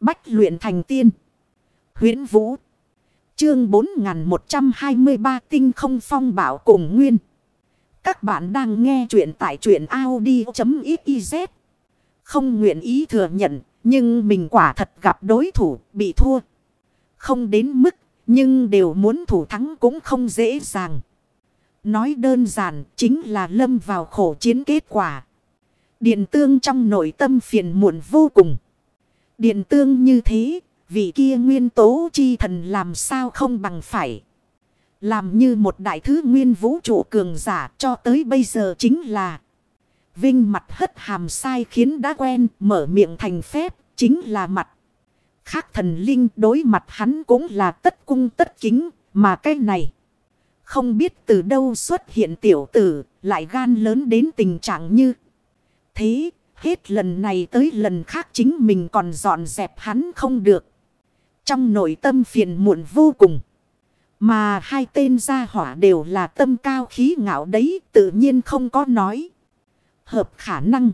Bách luyện thành tiên. huyễn Vũ. Chương 4123 tinh không phong bảo cùng nguyên. Các bạn đang nghe truyện tại truyện Audi.xyz. Không nguyện ý thừa nhận, nhưng mình quả thật gặp đối thủ bị thua. Không đến mức, nhưng đều muốn thủ thắng cũng không dễ dàng. Nói đơn giản chính là lâm vào khổ chiến kết quả. Điện tương trong nội tâm phiền muộn vô cùng. Điện tương như thế, vị kia nguyên tố chi thần làm sao không bằng phải. Làm như một đại thứ nguyên vũ trụ cường giả cho tới bây giờ chính là. Vinh mặt hất hàm sai khiến đã quen mở miệng thành phép chính là mặt. Khác thần linh đối mặt hắn cũng là tất cung tất kính mà cái này. Không biết từ đâu xuất hiện tiểu tử lại gan lớn đến tình trạng như thế. Hết lần này tới lần khác chính mình còn dọn dẹp hắn không được. Trong nội tâm phiền muộn vô cùng. Mà hai tên gia hỏa đều là tâm cao khí ngạo đấy, tự nhiên không có nói. Hợp khả năng.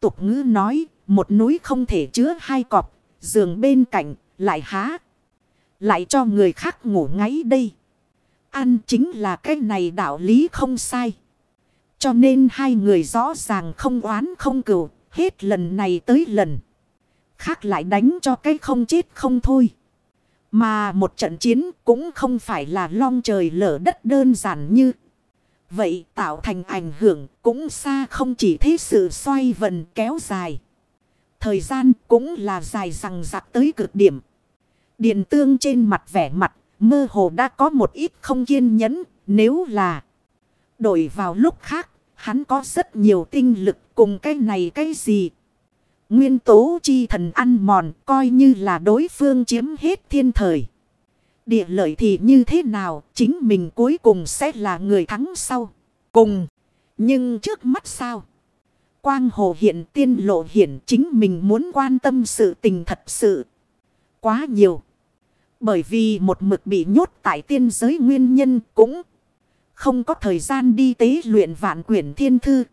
Tục ngữ nói, một núi không thể chứa hai cọp. Giường bên cạnh, lại há. Lại cho người khác ngủ ngáy đây. Ăn chính là cái này đạo lý không sai. Cho nên hai người rõ ràng không oán không cửu, Hết lần này tới lần. Khác lại đánh cho cái không chết không thôi. Mà một trận chiến cũng không phải là long trời lở đất đơn giản như. Vậy tạo thành ảnh hưởng cũng xa không chỉ thế sự xoay vần kéo dài. Thời gian cũng là dài rằng rạc tới cực điểm. Điện tương trên mặt vẻ mặt mơ hồ đã có một ít không kiên nhẫn nếu là đổi vào lúc khác, hắn có rất nhiều tinh lực cùng cái này cái gì. Nguyên tố chi thần ăn mòn coi như là đối phương chiếm hết thiên thời. Địa lợi thì như thế nào, chính mình cuối cùng sẽ là người thắng sau. Cùng. Nhưng trước mắt sao? Quang hồ hiện tiên lộ hiện chính mình muốn quan tâm sự tình thật sự. Quá nhiều. Bởi vì một mực bị nhốt tại tiên giới nguyên nhân cũng không có thời gian đi tế luyện vạn quyển thiên thư.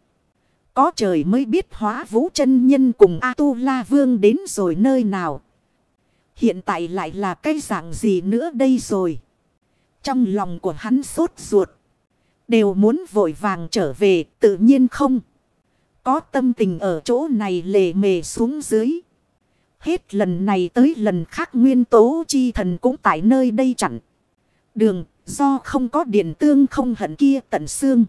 Có trời mới biết hóa vũ chân nhân cùng A-tu-la vương đến rồi nơi nào. Hiện tại lại là cái dạng gì nữa đây rồi. Trong lòng của hắn sốt ruột. Đều muốn vội vàng trở về, tự nhiên không. Có tâm tình ở chỗ này lề mề xuống dưới. Hết lần này tới lần khác nguyên tố chi thần cũng tại nơi đây chặn. Đường do không có điện tương không hận kia tận xương.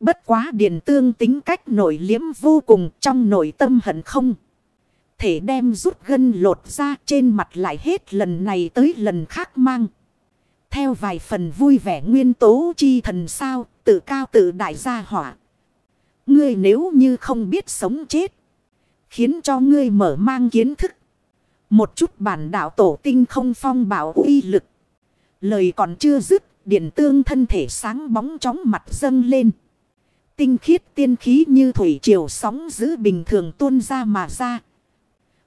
Bất quá điện tương tính cách nổi liếm vô cùng, trong nội tâm hận không. Thể đem rút gân lột ra trên mặt lại hết lần này tới lần khác mang. Theo vài phần vui vẻ nguyên tố chi thần sao, tự cao tự đại gia hỏa. Ngươi nếu như không biết sống chết. Khiến cho ngươi mở mang kiến thức. Một chút bản đạo tổ tinh không phong bảo uy lực. Lời còn chưa dứt. Điện tương thân thể sáng bóng chóng mặt dâng lên. Tinh khiết tiên khí như thủy triều sóng giữ bình thường tuôn ra mà ra.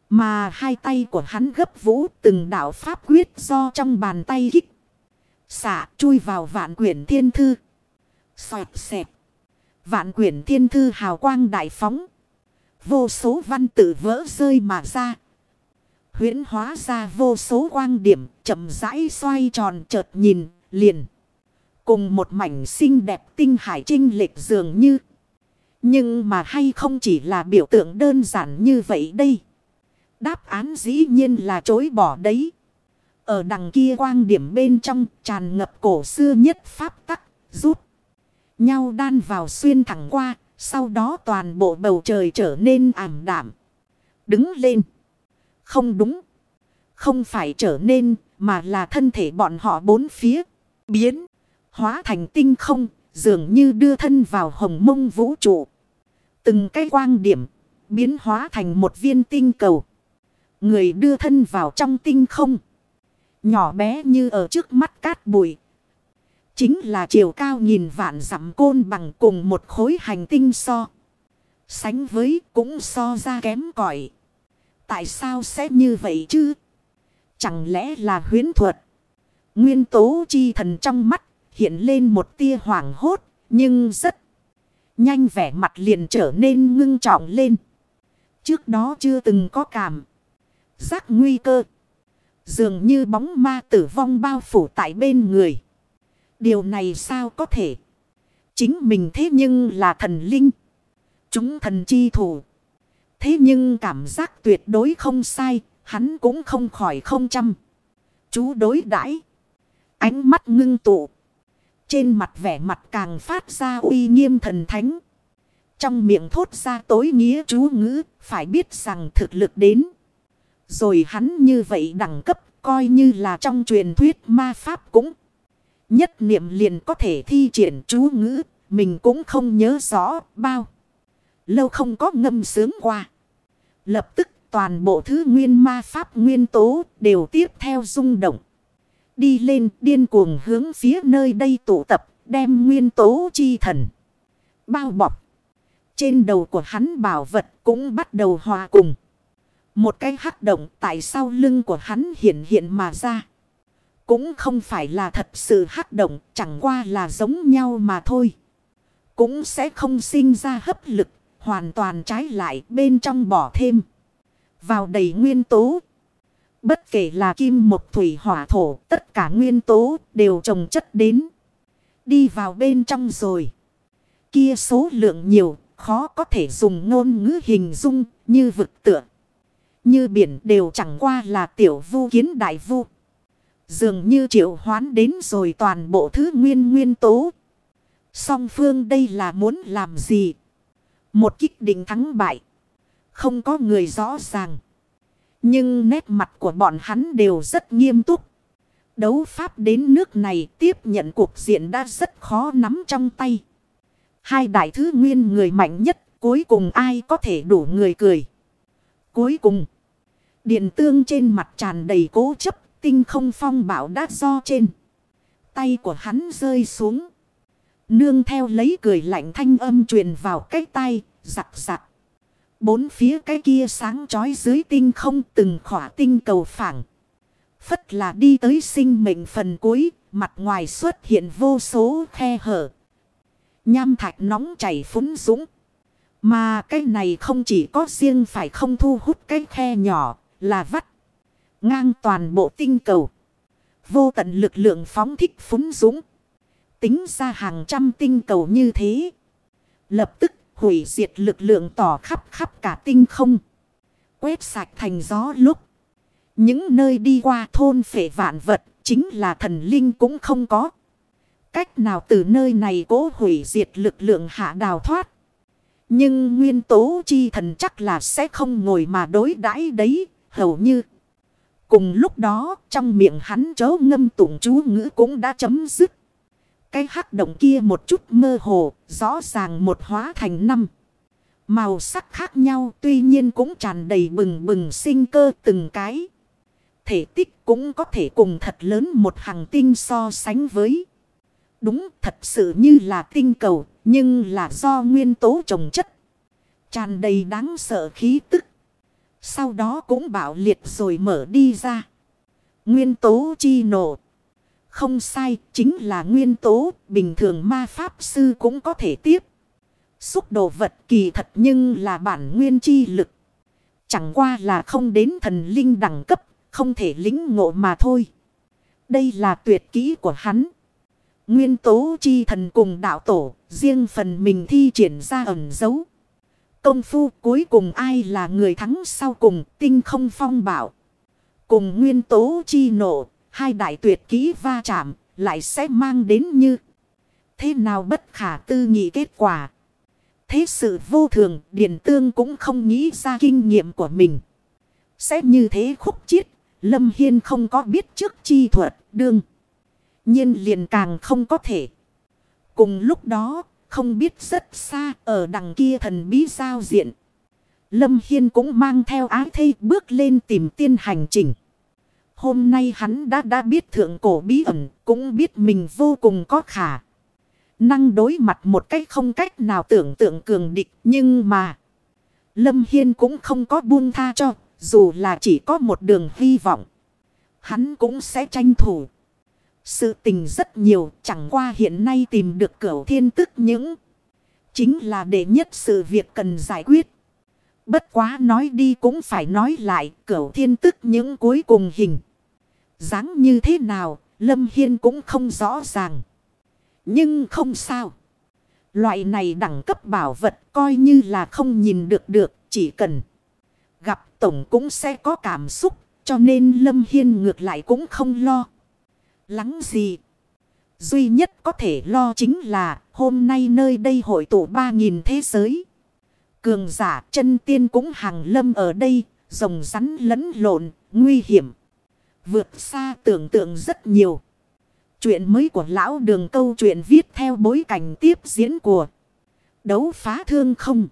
Mà hai tay của hắn gấp vũ từng đạo pháp quyết do trong bàn tay kích. xả chui vào vạn quyển thiên thư. Xoẹt xẹp. Vạn quyển thiên thư hào quang đại phóng. Vô số văn tự vỡ rơi mà ra huyễn hóa ra vô số quang điểm chậm rãi xoay tròn chợt nhìn liền. Cùng một mảnh xinh đẹp tinh hải trinh lệch dường như. Nhưng mà hay không chỉ là biểu tượng đơn giản như vậy đây. Đáp án dĩ nhiên là chối bỏ đấy. Ở đằng kia quang điểm bên trong tràn ngập cổ xưa nhất pháp tắc, rút. Nhau đan vào xuyên thẳng qua, sau đó toàn bộ bầu trời trở nên ảm đạm. Đứng lên. Không đúng. Không phải trở nên, mà là thân thể bọn họ bốn phía. Biến. Hóa thành tinh không, dường như đưa thân vào hồng mông vũ trụ. Từng cái quang điểm, biến hóa thành một viên tinh cầu. Người đưa thân vào trong tinh không. Nhỏ bé như ở trước mắt cát bụi. Chính là chiều cao nghìn vạn dặm côn bằng cùng một khối hành tinh so. Sánh với cũng so ra kém cỏi Tại sao sẽ như vậy chứ? Chẳng lẽ là huyến thuật? Nguyên tố chi thần trong mắt hiện lên một tia hoảng hốt, nhưng rất nhanh vẻ mặt liền trở nên ngưng trọng lên. Trước đó chưa từng có cảm. giác nguy cơ. Dường như bóng ma tử vong bao phủ tại bên người. Điều này sao có thể? Chính mình thế nhưng là thần linh. Chúng thần chi thủ. Thế nhưng cảm giác tuyệt đối không sai. Hắn cũng không khỏi không chăm. Chú đối đãi Ánh mắt ngưng tụ. Trên mặt vẻ mặt càng phát ra uy nghiêm thần thánh. Trong miệng thốt ra tối nghĩa chú ngữ. Phải biết rằng thực lực đến. Rồi hắn như vậy đẳng cấp, coi như là trong truyền thuyết ma pháp cũng. Nhất niệm liền có thể thi triển chú ngữ. Mình cũng không nhớ rõ bao. Lâu không có ngâm sướng qua. Lập tức toàn bộ thứ nguyên ma pháp nguyên tố đều tiếp theo rung động. Đi lên điên cuồng hướng phía nơi đây tụ tập đem nguyên tố chi thần. Bao bọc. Trên đầu của hắn bảo vật cũng bắt đầu hòa cùng. Một cái hắc động tại sau lưng của hắn hiện hiện mà ra. Cũng không phải là thật sự hắc động, chẳng qua là giống nhau mà thôi. Cũng sẽ không sinh ra hấp lực, hoàn toàn trái lại bên trong bỏ thêm. Vào đầy nguyên tố. Bất kể là kim mộc thủy hỏa thổ, tất cả nguyên tố đều trồng chất đến. Đi vào bên trong rồi. Kia số lượng nhiều, khó có thể dùng ngôn ngữ hình dung như vực tượng như biển đều chẳng qua là tiểu vu kiến đại vu. Dường như triệu hoán đến rồi toàn bộ thứ nguyên nguyên tố. Song phương đây là muốn làm gì? Một kích định thắng bại. Không có người rõ ràng. Nhưng nét mặt của bọn hắn đều rất nghiêm túc. Đấu pháp đến nước này tiếp nhận cuộc diện đã rất khó nắm trong tay. Hai đại thứ nguyên người mạnh nhất cuối cùng ai có thể đủ người cười. Cuối cùng. Điện tương trên mặt tràn đầy cố chấp, tinh không phong bảo đã do trên. Tay của hắn rơi xuống. Nương theo lấy cười lạnh thanh âm truyền vào cái tay, giặc giặc. Bốn phía cái kia sáng chói dưới tinh không từng khỏa tinh cầu phẳng. Phất là đi tới sinh mệnh phần cuối, mặt ngoài xuất hiện vô số khe hở. Nham thạch nóng chảy phúng dũng. Mà cái này không chỉ có riêng phải không thu hút cái khe nhỏ, là vắt. Ngang toàn bộ tinh cầu. Vô tận lực lượng phóng thích phúng dũng. Tính ra hàng trăm tinh cầu như thế. Lập tức, hủy diệt lực lượng tỏ khắp khắp cả tinh không. Quét sạch thành gió lúc. Những nơi đi qua thôn phệ vạn vật, chính là thần linh cũng không có. Cách nào từ nơi này cố hủy diệt lực lượng hạ đào thoát. Nhưng nguyên tố chi thần chắc là sẽ không ngồi mà đối đãi đấy, hầu như. Cùng lúc đó, trong miệng hắn chớ ngâm tụng chú ngữ cũng đã chấm dứt. Cái hắc động kia một chút mơ hồ, rõ ràng một hóa thành năm. Màu sắc khác nhau tuy nhiên cũng tràn đầy bừng bừng sinh cơ từng cái. Thể tích cũng có thể cùng thật lớn một hàng tinh so sánh với. Đúng thật sự như là tinh cầu, nhưng là do nguyên tố trồng chất. Tràn đầy đáng sợ khí tức. Sau đó cũng bảo liệt rồi mở đi ra. Nguyên tố chi nổ. Không sai, chính là nguyên tố, bình thường ma pháp sư cũng có thể tiếp. Xúc đồ vật kỳ thật nhưng là bản nguyên chi lực. Chẳng qua là không đến thần linh đẳng cấp, không thể lính ngộ mà thôi. Đây là tuyệt kỹ của hắn. Nguyên tố chi thần cùng đạo tổ, riêng phần mình thi triển ra ẩn dấu. Công phu cuối cùng ai là người thắng sau cùng tinh không phong bảo. Cùng nguyên tố chi nổ, hai đại tuyệt kỹ va chạm, lại sẽ mang đến như. Thế nào bất khả tư nghị kết quả. Thế sự vô thường, Điền Tương cũng không nghĩ ra kinh nghiệm của mình. Sẽ như thế khúc chiết, Lâm Hiên không có biết trước chi thuật, đương. nhiên liền càng không có thể. Cùng lúc đó, không biết rất xa ở đằng kia thần bí giao diện. Lâm Hiên cũng mang theo ái thây bước lên tìm tiên hành trình. Hôm nay hắn đã đã biết thượng cổ bí ẩn, cũng biết mình vô cùng có khả. Năng đối mặt một cách không cách nào tưởng tượng cường địch, nhưng mà... Lâm Hiên cũng không có buông tha cho, dù là chỉ có một đường hy vọng. Hắn cũng sẽ tranh thủ. Sự tình rất nhiều chẳng qua hiện nay tìm được cửu thiên tức những. Chính là đệ nhất sự việc cần giải quyết. Bất quá nói đi cũng phải nói lại cửu thiên tức những cuối cùng hình dáng như thế nào, Lâm Hiên cũng không rõ ràng. Nhưng không sao. Loại này đẳng cấp bảo vật coi như là không nhìn được được, chỉ cần gặp tổng cũng sẽ có cảm xúc, cho nên Lâm Hiên ngược lại cũng không lo. Lắng gì? Duy nhất có thể lo chính là hôm nay nơi đây hội tụ 3.000 thế giới. Cường giả chân tiên cũng hàng lâm ở đây, rồng rắn lẫn lộn, nguy hiểm. Vượt xa tưởng tượng rất nhiều. Chuyện mới của lão đường câu chuyện viết theo bối cảnh tiếp diễn của đấu phá thương không.